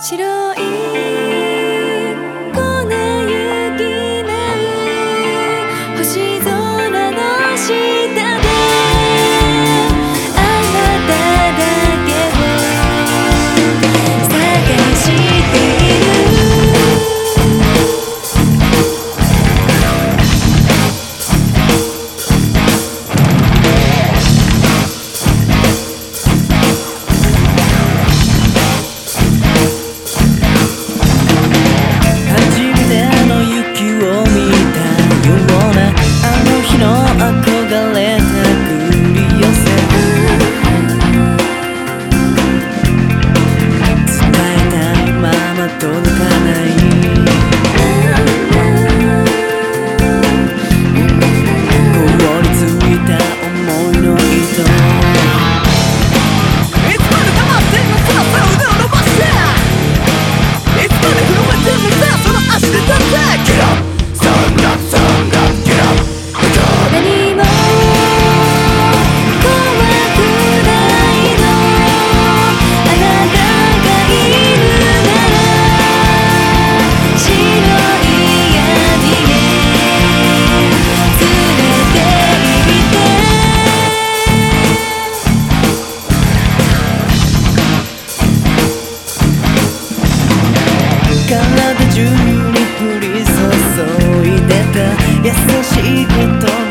白い宙に降り注いでた優しい言葉